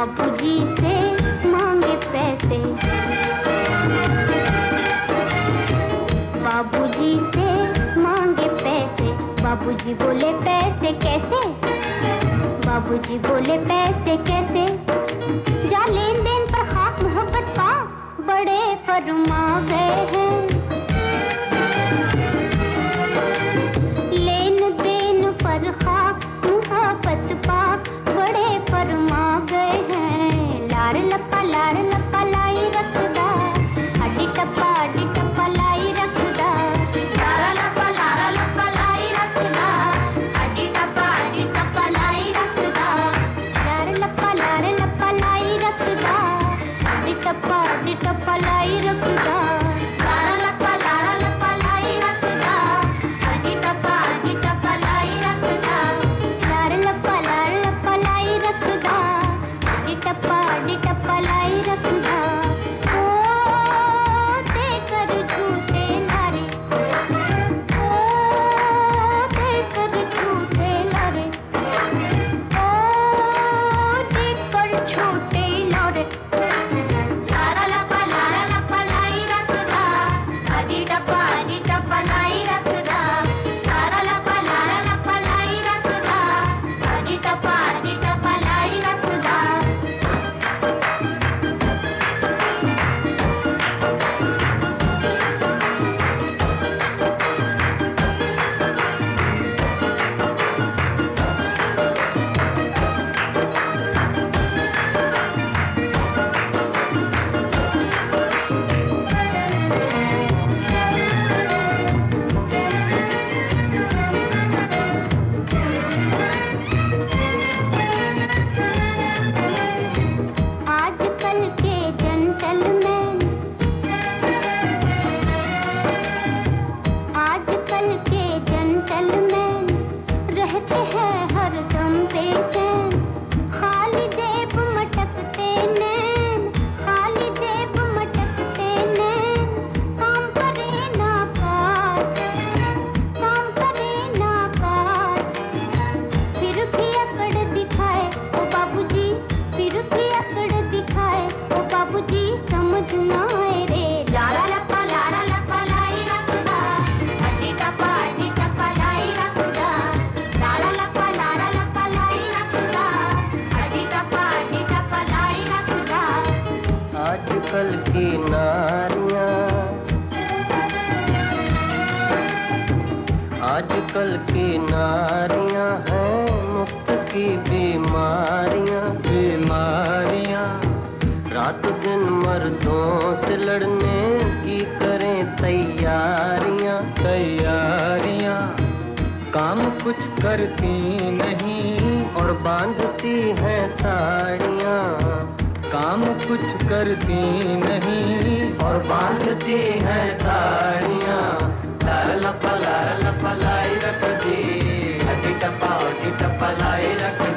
बाबू जी से मांगे पैसे। बाबू जी से मांगे पैसे। बाबू जी बोले पैसे कैसे? बाबू जी बोले पैसे कैसे? जा लेन देन पर हाथ मोहब्बत का बड़े फरमा गए हैं। கப்பலாயிருக்குதா आजकल की नारियाँ हैं मुक्त की बीमारियाँ बीमारियाँ। रात दिन मर्दों से लड़ने की करें तैयारियाँ तैयारियाँ। काम कुछ करती नहीं और बांधती हैं साड़ियाँ। काम कुछ करती नहीं और बांधती हैं साड़ियाँ। পালায় রাখো